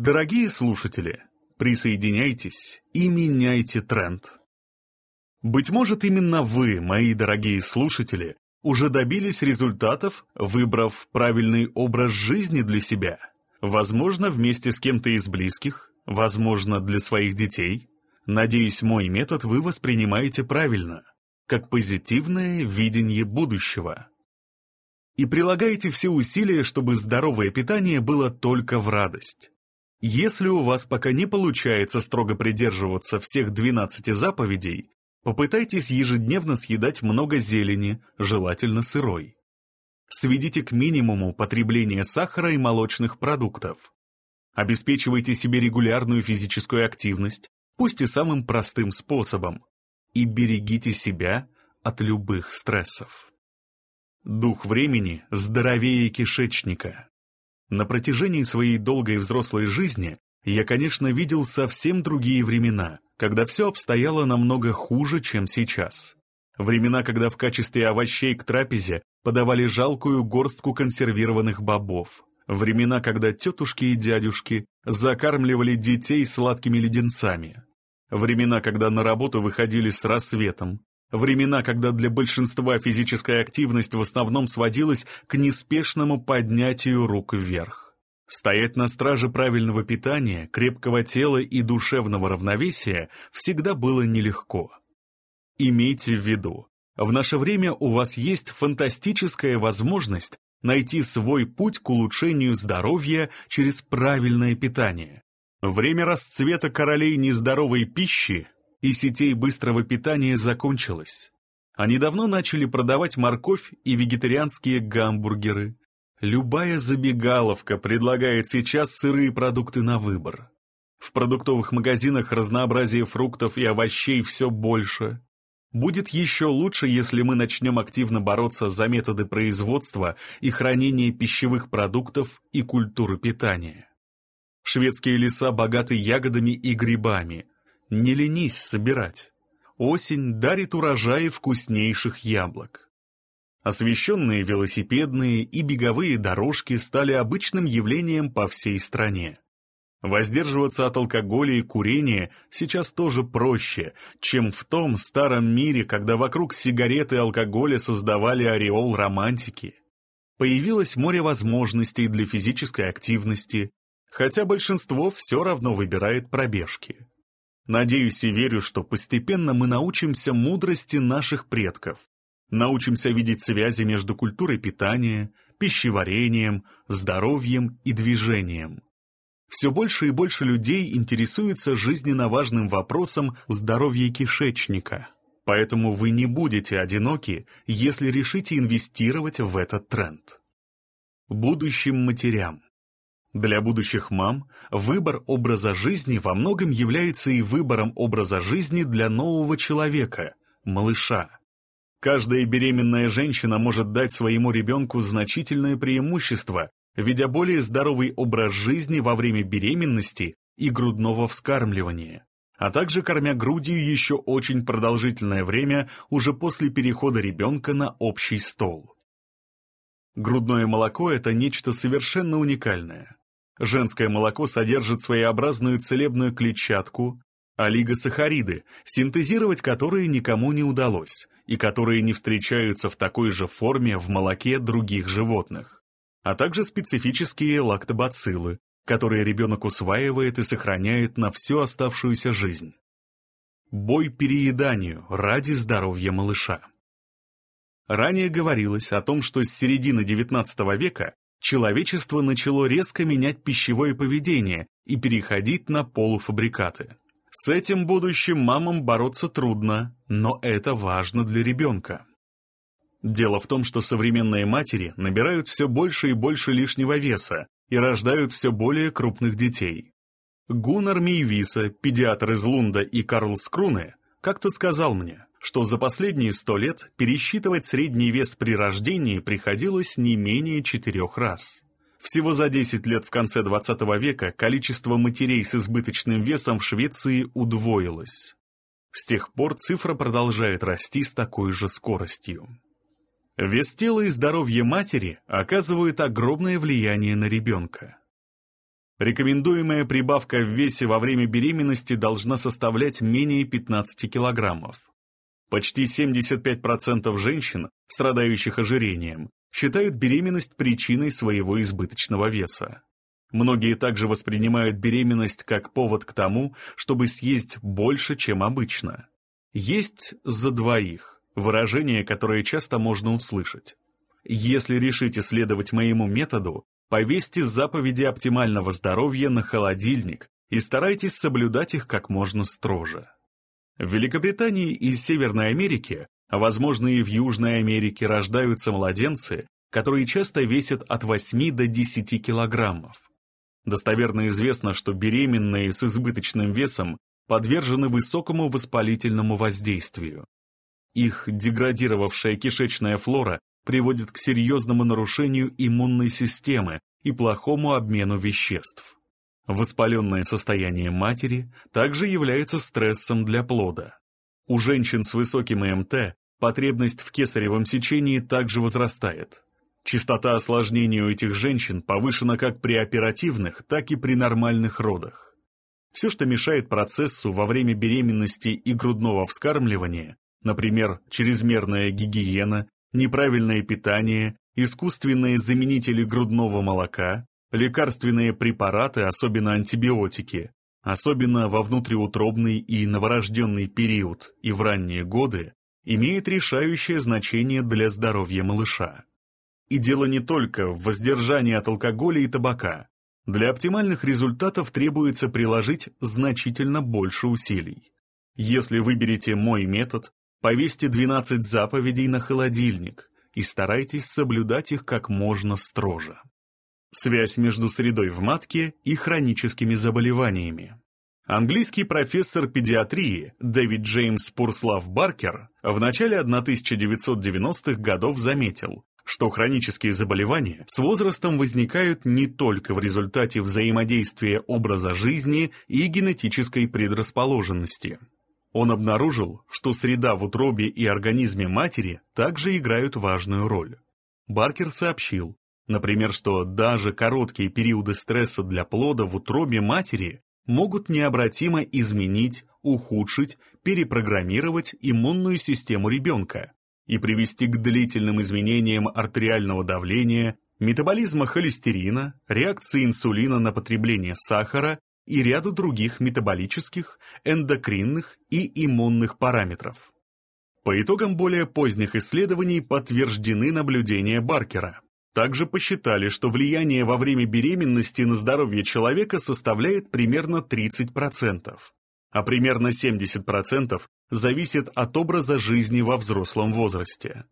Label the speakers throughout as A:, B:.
A: Дорогие слушатели, присоединяйтесь и меняйте тренд. Быть может, именно вы, мои дорогие слушатели, уже добились результатов, выбрав правильный образ жизни для себя. Возможно, вместе с кем-то из близких, возможно, для своих детей. Надеюсь, мой метод вы воспринимаете правильно, как позитивное видение будущего. И прилагаете все усилия, чтобы здоровое питание было только в радость. Если у вас пока не получается строго придерживаться всех 12 заповедей, попытайтесь ежедневно съедать много зелени, желательно сырой. Сведите к минимуму потребление сахара и молочных продуктов. Обеспечивайте себе регулярную физическую активность, пусть и самым простым способом, и берегите себя от любых стрессов. Дух времени здоровее кишечника. На протяжении своей долгой взрослой жизни я, конечно, видел совсем другие времена, когда все обстояло намного хуже, чем сейчас. Времена, когда в качестве овощей к трапезе подавали жалкую горстку консервированных бобов. Времена, когда тетушки и дядюшки закармливали детей сладкими леденцами. Времена, когда на работу выходили с рассветом. Времена, когда для большинства физическая активность в основном сводилась к неспешному поднятию рук вверх. Стоять на страже правильного питания, крепкого тела и душевного равновесия всегда было нелегко. Имейте в виду, в наше время у вас есть фантастическая возможность найти свой путь к улучшению здоровья через правильное питание. Время расцвета королей нездоровой пищи и сетей быстрого питания закончилось. Они давно начали продавать морковь и вегетарианские гамбургеры. Любая забегаловка предлагает сейчас сырые продукты на выбор. В продуктовых магазинах разнообразие фруктов и овощей все больше. Будет еще лучше, если мы начнем активно бороться за методы производства и хранения пищевых продуктов и культуры питания. Шведские леса богаты ягодами и грибами – не ленись собирать. Осень дарит урожаи вкуснейших яблок. Освещенные велосипедные и беговые дорожки стали обычным явлением по всей стране. Воздерживаться от алкоголя и курения сейчас тоже проще, чем в том старом мире, когда вокруг сигареты и алкоголя создавали ореол романтики. Появилось море возможностей для физической активности, хотя большинство все равно выбирает пробежки. Надеюсь и верю, что постепенно мы научимся мудрости наших предков, научимся видеть связи между культурой питания, пищеварением, здоровьем и движением. Все больше и больше людей интересуются жизненно важным вопросом здоровья кишечника, поэтому вы не будете одиноки, если решите инвестировать в этот тренд. Будущим матерям. Для будущих мам выбор образа жизни во многом является и выбором образа жизни для нового человека, малыша. Каждая беременная женщина может дать своему ребенку значительное преимущество, ведя более здоровый образ жизни во время беременности и грудного вскармливания, а также кормя грудью еще очень продолжительное время уже после перехода ребенка на общий стол. Грудное молоко – это нечто совершенно уникальное. Женское молоко содержит своеобразную целебную клетчатку, олигосахариды, синтезировать которые никому не удалось, и которые не встречаются в такой же форме в молоке других животных, а также специфические лактобациллы, которые ребенок усваивает и сохраняет на всю оставшуюся жизнь. Бой перееданию ради здоровья малыша. Ранее говорилось о том, что с середины XIX века человечество начало резко менять пищевое поведение и переходить на полуфабрикаты. С этим будущим мамам бороться трудно, но это важно для ребенка. Дело в том, что современные матери набирают все больше и больше лишнего веса и рождают все более крупных детей. Гуннар Мейвиса, педиатр из Лунда и Карл Скруне, как-то сказал мне, что за последние сто лет пересчитывать средний вес при рождении приходилось не менее четырех раз. Всего за 10 лет в конце 20 века количество матерей с избыточным весом в Швеции удвоилось. С тех пор цифра продолжает расти с такой же скоростью. Вес тела и здоровье матери оказывают огромное влияние на ребенка. Рекомендуемая прибавка в весе во время беременности должна составлять менее 15 килограммов. Почти 75% женщин, страдающих ожирением, считают беременность причиной своего избыточного веса. Многие также воспринимают беременность как повод к тому, чтобы съесть больше, чем обычно. Есть за двоих выражение, которое часто можно услышать. Если решите следовать моему методу, повесьте заповеди оптимального здоровья на холодильник и старайтесь соблюдать их как можно строже. В Великобритании и Северной Америке, а возможно и в Южной Америке рождаются младенцы, которые часто весят от 8 до 10 килограммов. Достоверно известно, что беременные с избыточным весом подвержены высокому воспалительному воздействию. Их деградировавшая кишечная флора приводит к серьезному нарушению иммунной системы и плохому обмену веществ. Воспаленное состояние матери также является стрессом для плода. У женщин с высоким МТ потребность в кесаревом сечении также возрастает. Частота осложнений у этих женщин повышена как при оперативных, так и при нормальных родах. Все, что мешает процессу во время беременности и грудного вскармливания, например, чрезмерная гигиена, неправильное питание, искусственные заменители грудного молока, лекарственные препараты, особенно антибиотики, особенно во внутриутробный и новорожденный период и в ранние годы, имеет решающее значение для здоровья малыша. И дело не только в воздержании от алкоголя и табака. Для оптимальных результатов требуется приложить значительно больше усилий. Если выберете мой метод, повесьте 12 заповедей на холодильник и старайтесь соблюдать их как можно строже. Связь между средой в матке и хроническими заболеваниями. Английский профессор педиатрии Дэвид Джеймс Пурслав Баркер в начале 1990-х годов заметил, что хронические заболевания с возрастом возникают не только в результате взаимодействия образа жизни и генетической предрасположенности. Он обнаружил, что среда в утробе и организме матери также играют важную роль. Баркер сообщил, например, что даже короткие периоды стресса для плода в утробе матери могут необратимо изменить, ухудшить, перепрограммировать иммунную систему ребенка, и привести к длительным изменениям артериального давления, метаболизма холестерина, реакции инсулина на потребление сахара и ряду других метаболических, эндокринных и иммунных параметров. По итогам более поздних исследований подтверждены наблюдения Баркера. Также посчитали, что влияние во время беременности на здоровье человека составляет примерно 30% а примерно 70% зависит от образа жизни во взрослом возрасте.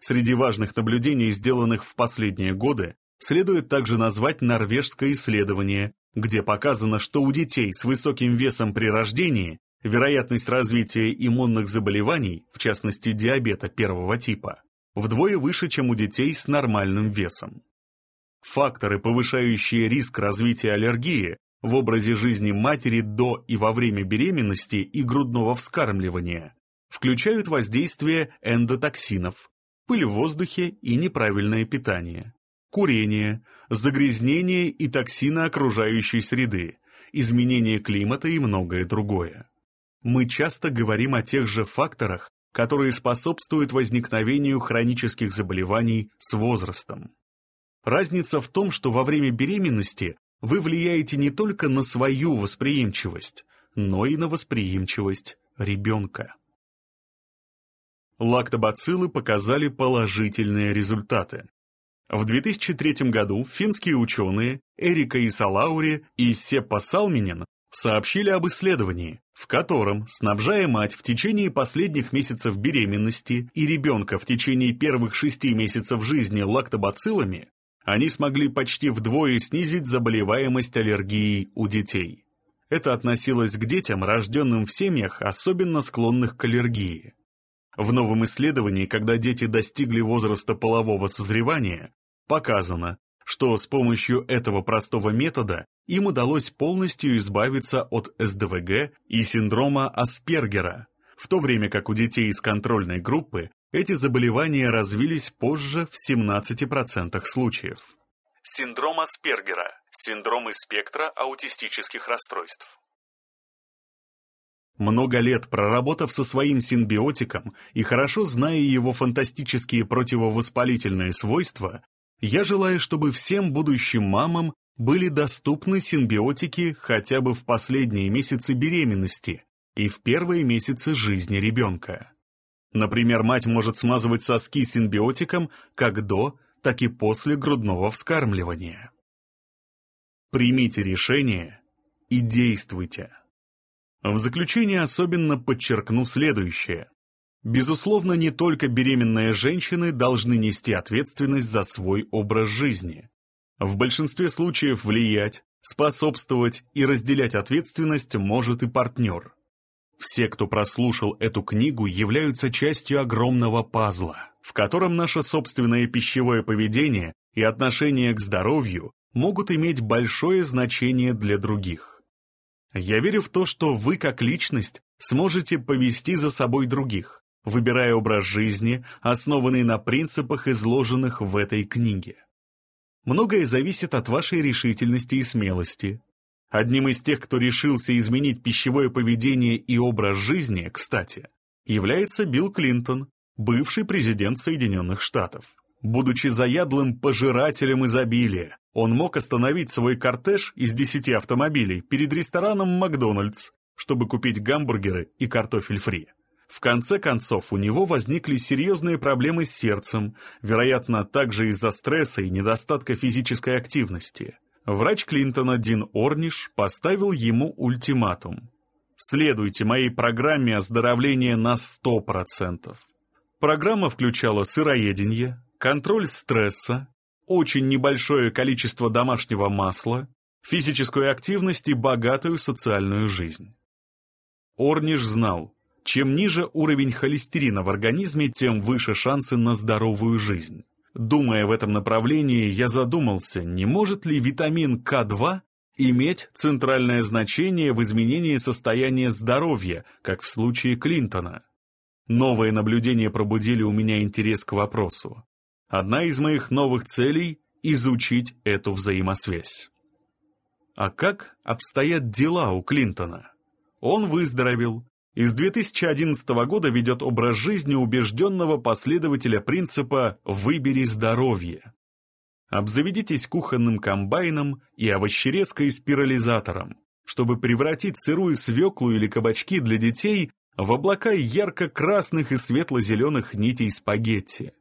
A: Среди важных наблюдений, сделанных в последние годы, следует также назвать норвежское исследование, где показано, что у детей с высоким весом при рождении вероятность развития иммунных заболеваний, в частности диабета первого типа, вдвое выше, чем у детей с нормальным весом. Факторы, повышающие риск развития аллергии, в образе жизни матери до и во время беременности и грудного вскармливания включают воздействие эндотоксинов, пыль в воздухе и неправильное питание, курение, загрязнение и токсины окружающей среды, изменение климата и многое другое. Мы часто говорим о тех же факторах, которые способствуют возникновению хронических заболеваний с возрастом. Разница в том, что во время беременности вы влияете не только на свою восприимчивость, но и на восприимчивость ребенка. Лактобациллы показали положительные результаты. В 2003 году финские ученые Эрика Исалаури и Сеппа Салминин сообщили об исследовании, в котором, снабжая мать в течение последних месяцев беременности и ребенка в течение первых шести месяцев жизни лактобациллами, они смогли почти вдвое снизить заболеваемость аллергией у детей. Это относилось к детям, рожденным в семьях, особенно склонных к аллергии. В новом исследовании, когда дети достигли возраста полового созревания, показано, что с помощью этого простого метода им удалось полностью избавиться от СДВГ и синдрома Аспергера, в то время как у детей из контрольной группы эти заболевания развились позже в 17% случаев. Синдром Аспергера, синдром спектра аутистических расстройств. Много лет проработав со своим симбиотиком и хорошо зная его фантастические противовоспалительные свойства, я желаю, чтобы всем будущим мамам были доступны симбиотики хотя бы в последние месяцы беременности и в первые месяцы жизни ребенка. Например, мать может смазывать соски симбиотиком как до, так и после грудного вскармливания. Примите решение и действуйте. В заключение особенно подчеркну следующее. Безусловно, не только беременные женщины должны нести ответственность за свой образ жизни. В большинстве случаев влиять, способствовать и разделять ответственность может и партнер. Все, кто прослушал эту книгу, являются частью огромного пазла, в котором наше собственное пищевое поведение и отношение к здоровью могут иметь большое значение для других. Я верю в то, что вы как личность сможете повести за собой других, выбирая образ жизни, основанный на принципах, изложенных в этой книге. Многое зависит от вашей решительности и смелости. Одним из тех, кто решился изменить пищевое поведение и образ жизни, кстати, является Билл Клинтон, бывший президент Соединенных Штатов. Будучи заядлым пожирателем изобилия, он мог остановить свой кортеж из десяти автомобилей перед рестораном «Макдональдс», чтобы купить гамбургеры и картофель фри. В конце концов, у него возникли серьезные проблемы с сердцем, вероятно, также из-за стресса и недостатка физической активности. Врач Клинтона Дин Орниш поставил ему ультиматум. «Следуйте моей программе оздоровления на 100%. Программа включала сыроедение, контроль стресса, очень небольшое количество домашнего масла, физическую активность и богатую социальную жизнь. Орниш знал, чем ниже уровень холестерина в организме, тем выше шансы на здоровую жизнь. Думая в этом направлении, я задумался, не может ли витамин К2 иметь центральное значение в изменении состояния здоровья, как в случае Клинтона. Новые наблюдения пробудили у меня интерес к вопросу. Одна из моих новых целей – изучить эту взаимосвязь. А как обстоят дела у Клинтона? Он выздоровел, и с 2011 года ведет образ жизни убежденного последователя принципа «выбери здоровье». Обзаведитесь кухонным комбайном и овощерезкой спирализатором, чтобы превратить сырую свеклу или кабачки для детей в облака ярко-красных и светло-зеленых нитей спагетти.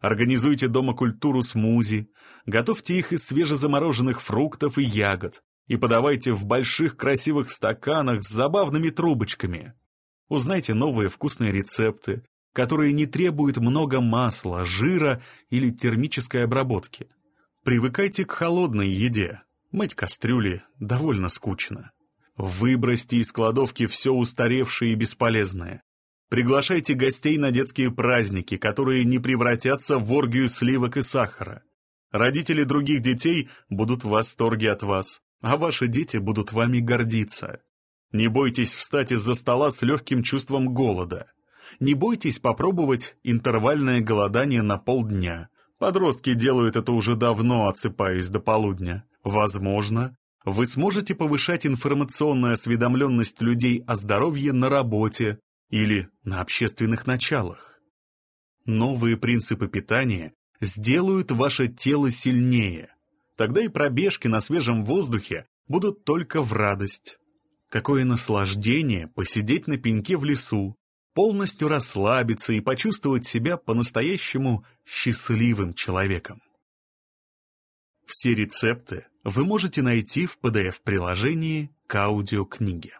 A: Организуйте дома культуру смузи, готовьте их из свежезамороженных фруктов и ягод и подавайте в больших красивых стаканах с забавными трубочками. Узнайте новые вкусные рецепты, которые не требуют много масла, жира или термической обработки. Привыкайте к холодной еде. Мыть кастрюли довольно скучно. Выбросьте из кладовки все устаревшее и бесполезное. Приглашайте гостей на детские праздники, которые не превратятся в оргию сливок и сахара. Родители других детей будут в восторге от вас, а ваши дети будут вами гордиться. Не бойтесь встать из-за стола с легким чувством голода. Не бойтесь попробовать интервальное голодание на полдня. Подростки делают это уже давно, отсыпаясь до полудня. Возможно, вы сможете повышать информационную осведомленность людей о здоровье на работе или на общественных началах. Новые принципы питания сделают ваше тело сильнее. Тогда и пробежки на свежем воздухе будут только в радость. Какое наслаждение посидеть на пеньке в лесу, полностью расслабиться и почувствовать себя по-настоящему счастливым человеком. Все рецепты вы можете найти в PDF-приложении к аудиокниге.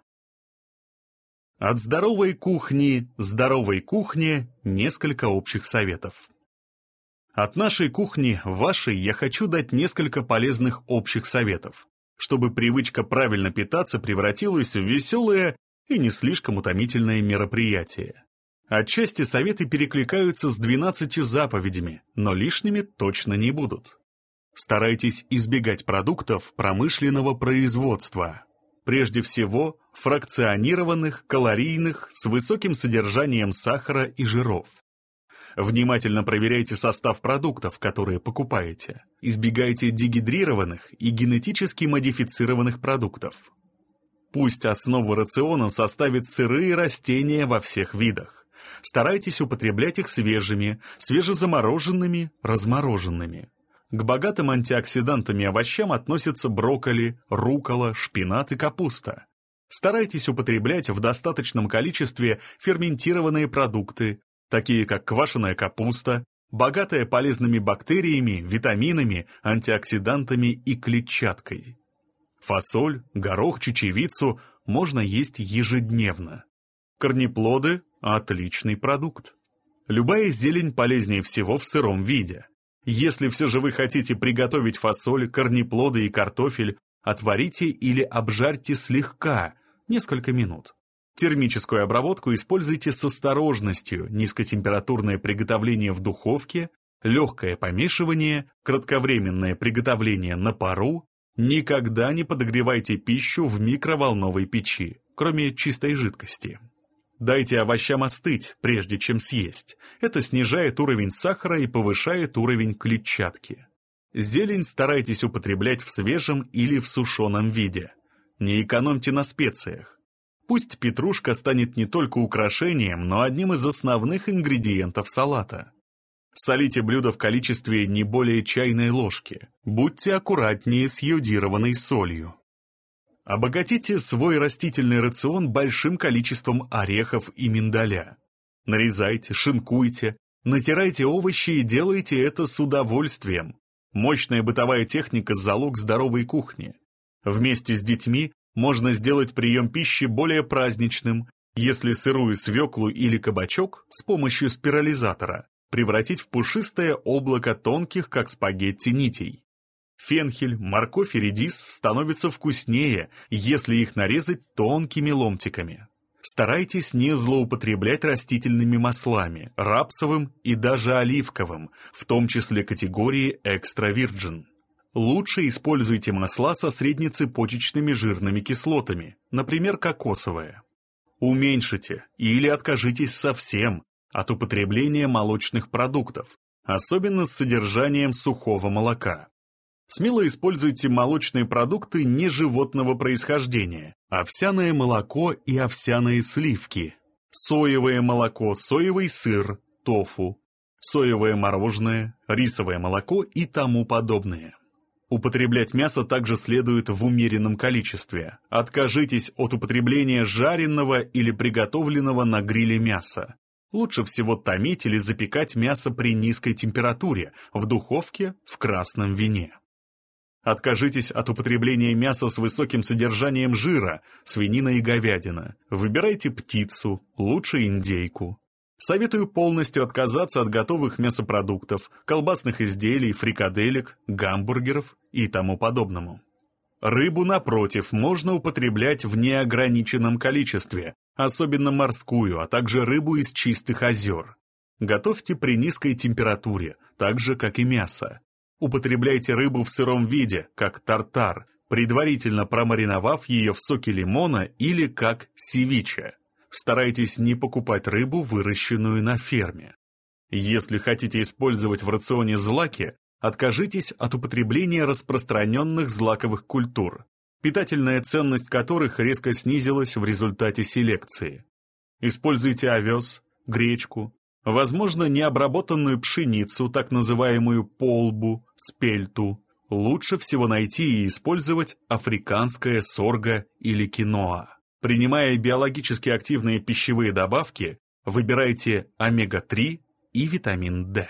A: От здоровой кухни здоровой кухне несколько общих советов. От нашей кухни вашей я хочу дать несколько полезных общих советов, чтобы привычка правильно питаться превратилась в веселое и не слишком утомительное мероприятие. Отчасти советы перекликаются с 12 заповедями, но лишними точно не будут. Старайтесь избегать продуктов промышленного производства. Прежде всего, фракционированных, калорийных, с высоким содержанием сахара и жиров. Внимательно проверяйте состав продуктов, которые покупаете. Избегайте дегидрированных и генетически модифицированных продуктов. Пусть основу рациона составят сырые растения во всех видах. Старайтесь употреблять их свежими, свежезамороженными, размороженными. К богатым антиоксидантами овощам относятся брокколи, рукола, шпинат и капуста. Старайтесь употреблять в достаточном количестве ферментированные продукты, такие как квашеная капуста, богатая полезными бактериями, витаминами, антиоксидантами и клетчаткой. Фасоль, горох, чечевицу можно есть ежедневно. Корнеплоды – отличный продукт. Любая зелень полезнее всего в сыром виде. Если все же вы хотите приготовить фасоль, корнеплоды и картофель, отварите или обжарьте слегка, несколько минут. Термическую обработку используйте с осторожностью, низкотемпературное приготовление в духовке, легкое помешивание, кратковременное приготовление на пару, никогда не подогревайте пищу в микроволновой печи, кроме чистой жидкости. Дайте овощам остыть, прежде чем съесть. Это снижает уровень сахара и повышает уровень клетчатки. Зелень старайтесь употреблять в свежем или в сушеном виде. Не экономьте на специях. Пусть петрушка станет не только украшением, но одним из основных ингредиентов салата. Солите блюдо в количестве не более чайной ложки. Будьте аккуратнее с йодированной солью. Обогатите свой растительный рацион большим количеством орехов и миндаля. Нарезайте, шинкуйте, натирайте овощи и делайте это с удовольствием. Мощная бытовая техника – залог здоровой кухни. Вместе с детьми можно сделать прием пищи более праздничным, если сырую свеклу или кабачок с помощью спирализатора превратить в пушистое облако тонких, как спагетти, нитей. Фенхель, морковь и редис становятся вкуснее, если их нарезать тонкими ломтиками. Старайтесь не злоупотреблять растительными маслами, рапсовым и даже оливковым, в том числе категории экстра virgin. Лучше используйте масла со среднецепочечными жирными кислотами, например, кокосовое. Уменьшите или откажитесь совсем от употребления молочных продуктов, особенно с содержанием сухого молока. Смело используйте молочные продукты не животного происхождения, овсяное молоко и овсяные сливки, соевое молоко, соевый сыр, тофу, соевое мороженое, рисовое молоко и тому подобное. Употреблять мясо также следует в умеренном количестве. Откажитесь от употребления жареного или приготовленного на гриле мяса. Лучше всего томить или запекать мясо при низкой температуре, в духовке, в красном вине. Откажитесь от употребления мяса с высоким содержанием жира, свинина и говядина. Выбирайте птицу, лучше индейку. Советую полностью отказаться от готовых мясопродуктов, колбасных изделий, фрикаделек, гамбургеров и тому подобному. Рыбу, напротив, можно употреблять в неограниченном количестве, особенно морскую, а также рыбу из чистых озер. Готовьте при низкой температуре, так же, как и мясо. Употребляйте рыбу в сыром виде, как тартар, предварительно промариновав ее в соке лимона или как севиче старайтесь не покупать рыбу, выращенную на ферме. Если хотите использовать в рационе злаки, откажитесь от употребления распространенных злаковых культур, питательная ценность которых резко снизилась в результате селекции. Используйте овес, гречку, возможно, необработанную пшеницу, так называемую полбу, спельту. Лучше всего найти и использовать африканское сорго или киноа. Принимая биологически активные пищевые добавки, выбирайте омега-3 и витамин D.